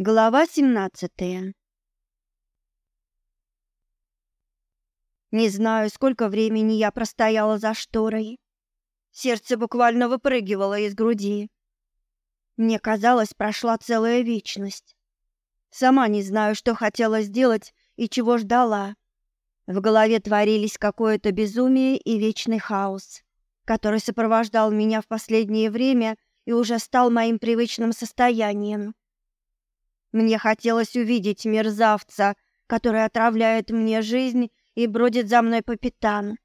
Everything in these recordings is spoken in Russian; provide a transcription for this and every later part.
Глава 17. Не знаю, сколько времени я простояла за шторой. Сердце буквально выпрыгивало из груди. Мне казалось, прошла целая вечность. Сама не знаю, что хотела сделать и чего ждала. В голове творились какое-то безумие и вечный хаос, который сопровождал меня в последнее время и уже стал моим привычным состоянием. Мне хотелось увидеть мерзавца, который отравляет мне жизнь и бродит за мной по пятам.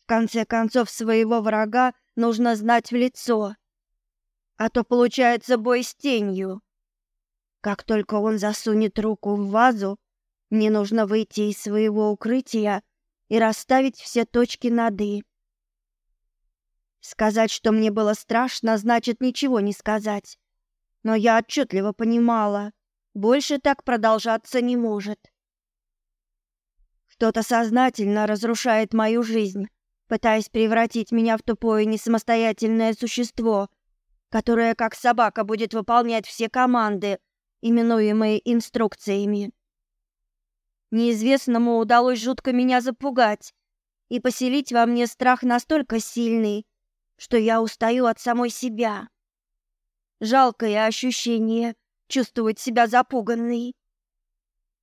В конце концов, своего врага нужно знать в лицо, а то получается бой с тенью. Как только он засунет руку в вазу, мне нужно выйти из своего укрытия и расставить все точки над «и». Сказать, что мне было страшно, значит ничего не сказать но я отчетливо понимала, больше так продолжаться не может. Кто-то сознательно разрушает мою жизнь, пытаясь превратить меня в тупое несамостоятельное существо, которое как собака будет выполнять все команды, именуемые инструкциями. Неизвестному удалось жутко меня запугать и поселить во мне страх настолько сильный, что я устаю от самой себя. Жалкое ощущение чувствовать себя запуганной.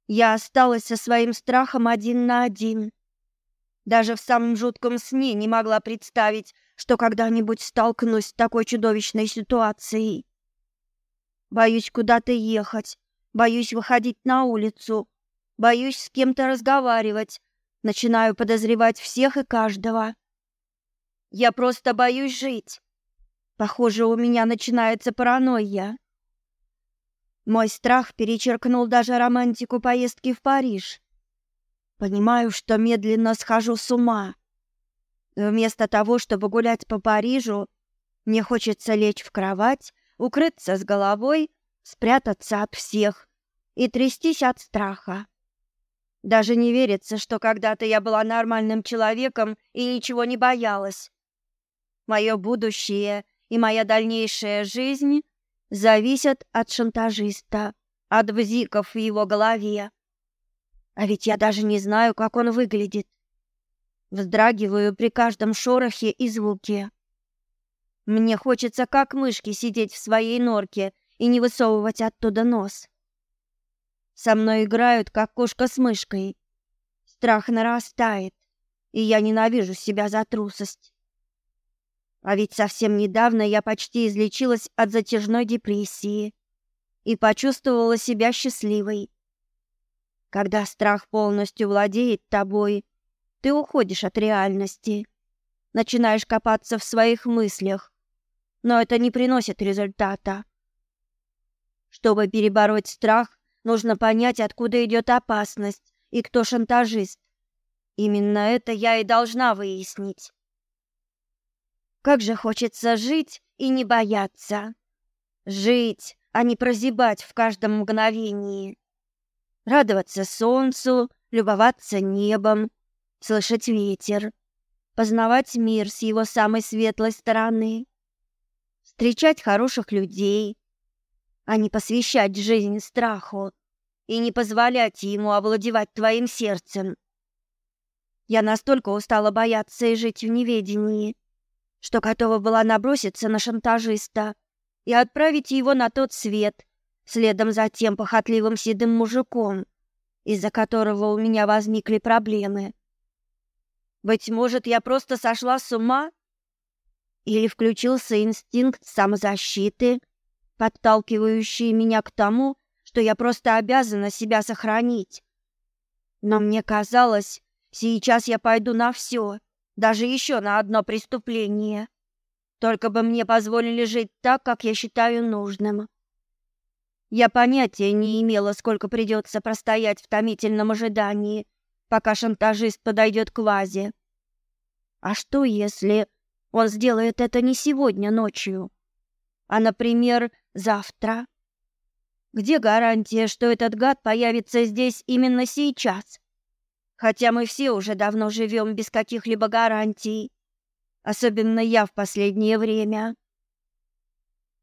Я осталась со своим страхом один на один. Даже в самом жутком сне не могла представить, что когда-нибудь столкнусь с такой чудовищной ситуацией. Боюсь куда-то ехать, боюсь выходить на улицу, боюсь с кем-то разговаривать, начинаю подозревать всех и каждого. Я просто боюсь жить. Похоже, у меня начинается паранойя. Мой страх перечеркнул даже романтику поездки в Париж. Понимаю, что медленно схожу с ума. Вместо того, чтобы гулять по Парижу, мне хочется лечь в кровать, укрыться с головой, спрятаться от всех и трястись от страха. Даже не верится, что когда-то я была нормальным человеком и ничего не боялась. Мое будущее и моя дальнейшая жизнь зависят от шантажиста, от бзиков в его голове. А ведь я даже не знаю, как он выглядит. Вздрагиваю при каждом шорохе и звуке. Мне хочется, как мышки, сидеть в своей норке и не высовывать оттуда нос. Со мной играют, как кошка с мышкой. Страх нарастает, и я ненавижу себя за трусость. А ведь совсем недавно я почти излечилась от затяжной депрессии и почувствовала себя счастливой. Когда страх полностью владеет тобой, ты уходишь от реальности, начинаешь копаться в своих мыслях, но это не приносит результата. Чтобы перебороть страх, нужно понять, откуда идет опасность и кто шантажист. Именно это я и должна выяснить. Как же хочется жить и не бояться. Жить, а не прозябать в каждом мгновении. Радоваться солнцу, любоваться небом, слышать ветер, познавать мир с его самой светлой стороны, встречать хороших людей, а не посвящать жизнь страху и не позволять ему овладевать твоим сердцем. Я настолько устала бояться и жить в неведении, что готова была наброситься на шантажиста и отправить его на тот свет, следом за тем похотливым седым мужиком, из-за которого у меня возникли проблемы. Быть может, я просто сошла с ума? Или включился инстинкт самозащиты, подталкивающий меня к тому, что я просто обязана себя сохранить. Но мне казалось, сейчас я пойду на все даже еще на одно преступление. Только бы мне позволили жить так, как я считаю нужным. Я понятия не имела, сколько придется простоять в томительном ожидании, пока шантажист подойдет к вазе. А что, если он сделает это не сегодня ночью, а, например, завтра? Где гарантия, что этот гад появится здесь именно сейчас? Хотя мы все уже давно живем без каких-либо гарантий, особенно я в последнее время.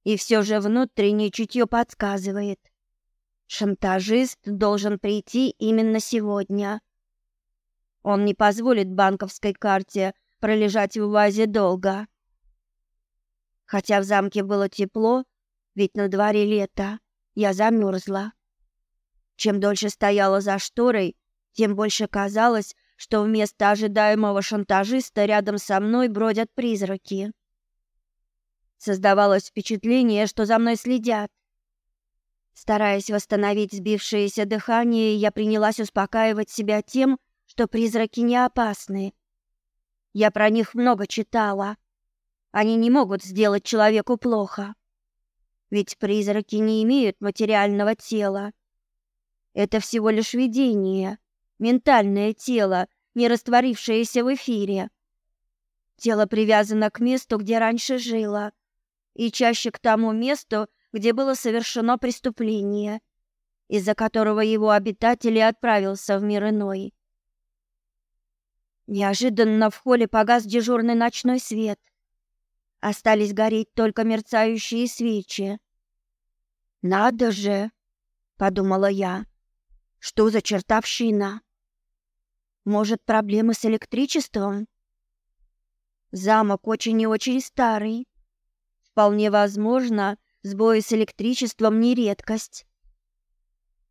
И все же внутреннее чутье подсказывает. Шантажист должен прийти именно сегодня. Он не позволит банковской карте пролежать в вазе долго. Хотя в замке было тепло, ведь на дворе лето, я замерзла. Чем дольше стояла за шторой, тем больше казалось, что вместо ожидаемого шантажиста рядом со мной бродят призраки. Создавалось впечатление, что за мной следят. Стараясь восстановить сбившееся дыхание, я принялась успокаивать себя тем, что призраки не опасны. Я про них много читала. Они не могут сделать человеку плохо. Ведь призраки не имеют материального тела. Это всего лишь видение, ментальное тело, не растворившееся в эфире. Тело привязано к месту, где раньше жило, и чаще к тому месту, где было совершено преступление, из-за которого его обитатель отправился в мир иной. Неожиданно в холле погас дежурный ночной свет. Остались гореть только мерцающие свечи. «Надо же!» — подумала я. «Что за чертовщина? Может, проблемы с электричеством?» Замок очень и очень старый. Вполне возможно, сбои с электричеством не редкость.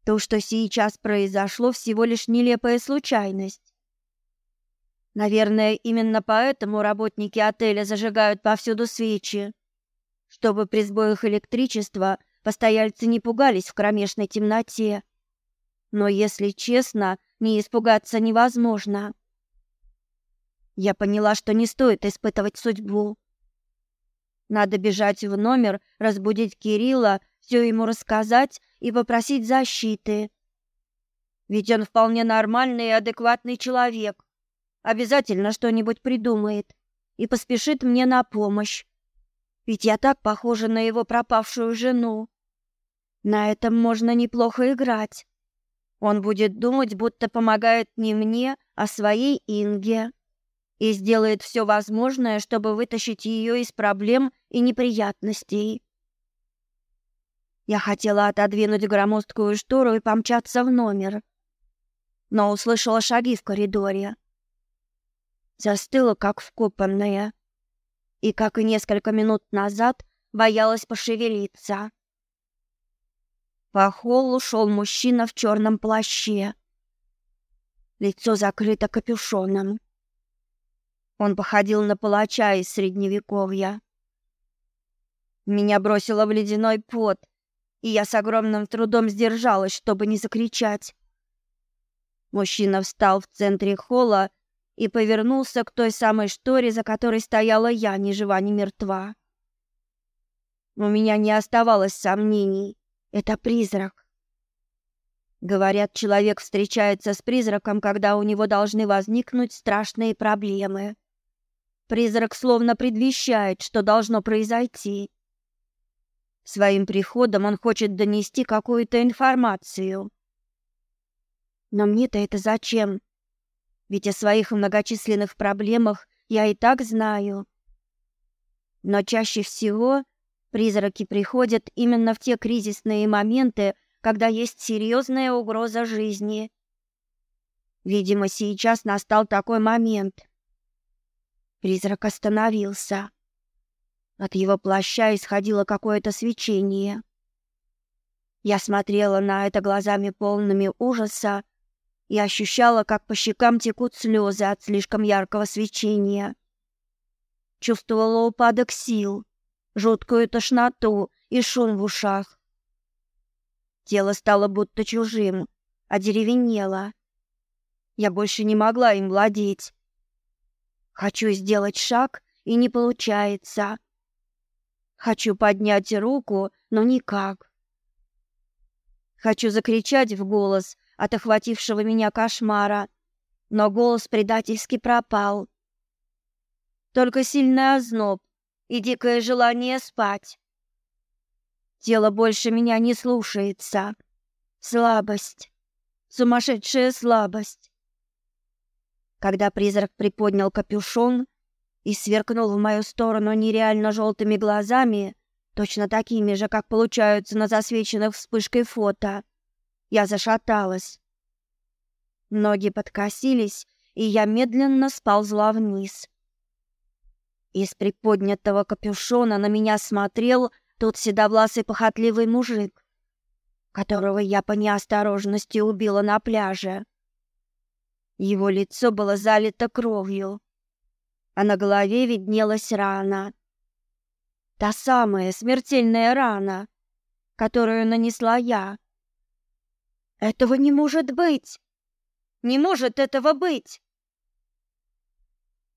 То, что сейчас произошло, всего лишь нелепая случайность. Наверное, именно поэтому работники отеля зажигают повсюду свечи, чтобы при сбоях электричества Постояльцы не пугались в кромешной темноте. Но, если честно, не испугаться невозможно. Я поняла, что не стоит испытывать судьбу. Надо бежать в номер, разбудить Кирилла, все ему рассказать и попросить защиты. Ведь он вполне нормальный и адекватный человек. Обязательно что-нибудь придумает и поспешит мне на помощь. Ведь я так похожа на его пропавшую жену. На этом можно неплохо играть. Он будет думать, будто помогает не мне, а своей Инге. И сделает все возможное, чтобы вытащить ее из проблем и неприятностей. Я хотела отодвинуть громоздкую штору и помчаться в номер, но услышала шаги в коридоре. Застыла, как вкопанная, и, как и несколько минут назад, боялась пошевелиться. По холлу шел мужчина в черном плаще. Лицо закрыто капюшоном. Он походил на палача из средневековья. Меня бросило в ледяной пот, и я с огромным трудом сдержалась, чтобы не закричать. Мужчина встал в центре холла и повернулся к той самой шторе, за которой стояла я, ни жива, ни мертва. У меня не оставалось сомнений. Это призрак. Говорят, человек встречается с призраком, когда у него должны возникнуть страшные проблемы. Призрак словно предвещает, что должно произойти. Своим приходом он хочет донести какую-то информацию. Но мне-то это зачем? Ведь о своих многочисленных проблемах я и так знаю. Но чаще всего Призраки приходят именно в те кризисные моменты, когда есть серьезная угроза жизни. Видимо, сейчас настал такой момент. Призрак остановился. От его плаща исходило какое-то свечение. Я смотрела на это глазами полными ужаса и ощущала, как по щекам текут слезы от слишком яркого свечения. Чувствовала упадок сил жуткую тошноту и шум в ушах. Тело стало будто чужим, одеревенело. Я больше не могла им владеть. Хочу сделать шаг, и не получается. Хочу поднять руку, но никак. Хочу закричать в голос от охватившего меня кошмара, но голос предательски пропал. Только сильный озноб и дикое желание спать. Тело больше меня не слушается. Слабость. Сумасшедшая слабость. Когда призрак приподнял капюшон и сверкнул в мою сторону нереально желтыми глазами, точно такими же, как получаются на засвеченных вспышкой фото. Я зашаталась. Ноги подкосились, и я медленно сползла вниз. Из приподнятого капюшона на меня смотрел тот седовласый похотливый мужик, которого я по неосторожности убила на пляже. Его лицо было залито кровью, а на голове виднелась рана. Та самая смертельная рана, которую нанесла я. Этого не может быть. Не может этого быть.